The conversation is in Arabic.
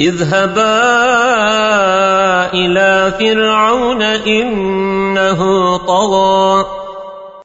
اذهبا إلى فرعون إنه طغى.